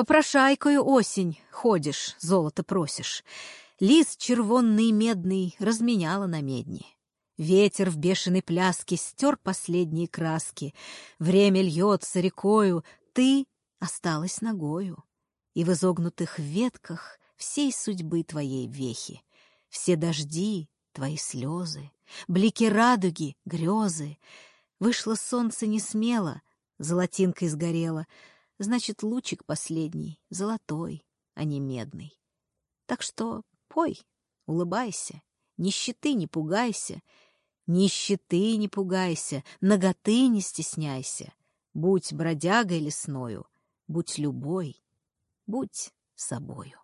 Попрошайкою осень ходишь, золото просишь. Лист червонный и медный разменяла на медни. Ветер в бешеной пляске стер последние краски. Время льется рекою, ты осталась ногою. И в изогнутых ветках всей судьбы твоей вехи. Все дожди — твои слезы, блики радуги, грезы. Вышло солнце не смело, золотинкой сгорело, значит, лучик последний, золотой, а не медный. Так что пой, улыбайся, нищеты не пугайся, нищеты не пугайся, ноготы не стесняйся. Будь бродягой лесною, будь любой, будь собою.